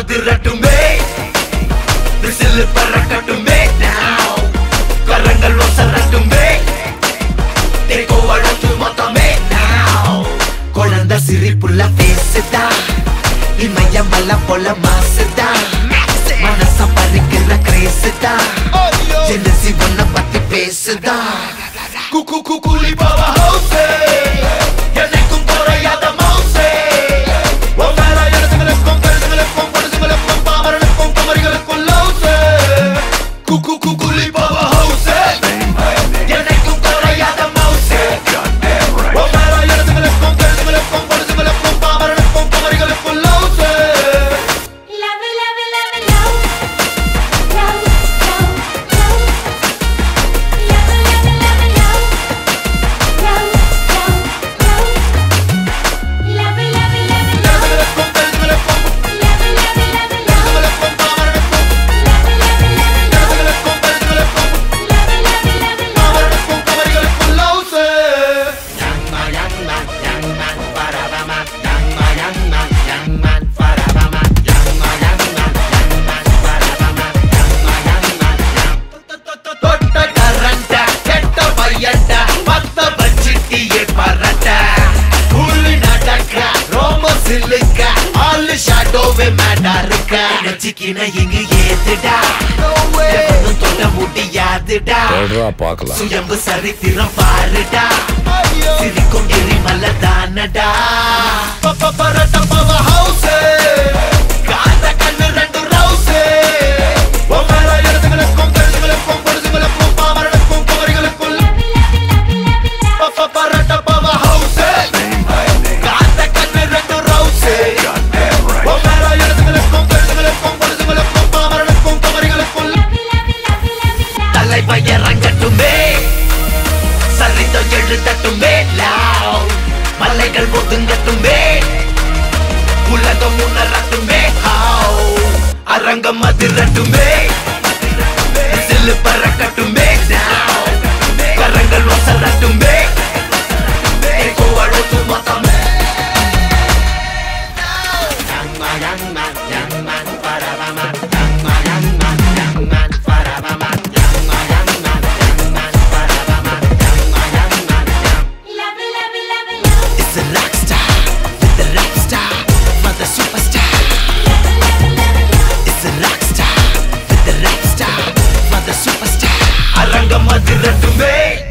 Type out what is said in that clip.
அதிரட்டுமே whistle பறக்கட்டுமே. கரங்கள் வசரட்டுமே தெக்கோ அழகு மொத்தமே. குழந்த சிரிப்புள்ள பேசுதா. இமயம் அல்ல போல மாசுதா. மனச பறிக்கிற கிரேசுதா. என்ன சிவனை பத்தி பேசுதா. குக்கு குக்கு Coucou, coucou. வேணாடா இருக்க? நினைச்சுக்கின இங்கு ஏத்துடா. எவனும் தொட முடியாதுடா. பார்க்கலாம். சுயம்பு சரித்திரம் பாருடா. சிரிக்கும் எரிமல்ல தானடா. பப்ப பரட்டப்பவ ஹவுசே ஒதுங்கட்டுமே உலகம் உணரட்டுமே அரங்கம் அதிரட்டுமே சில்லு பறக்கட்டுமே கரங்கள் வசரட்டுமே கோவழுத்து மொத்தமே. nothing to make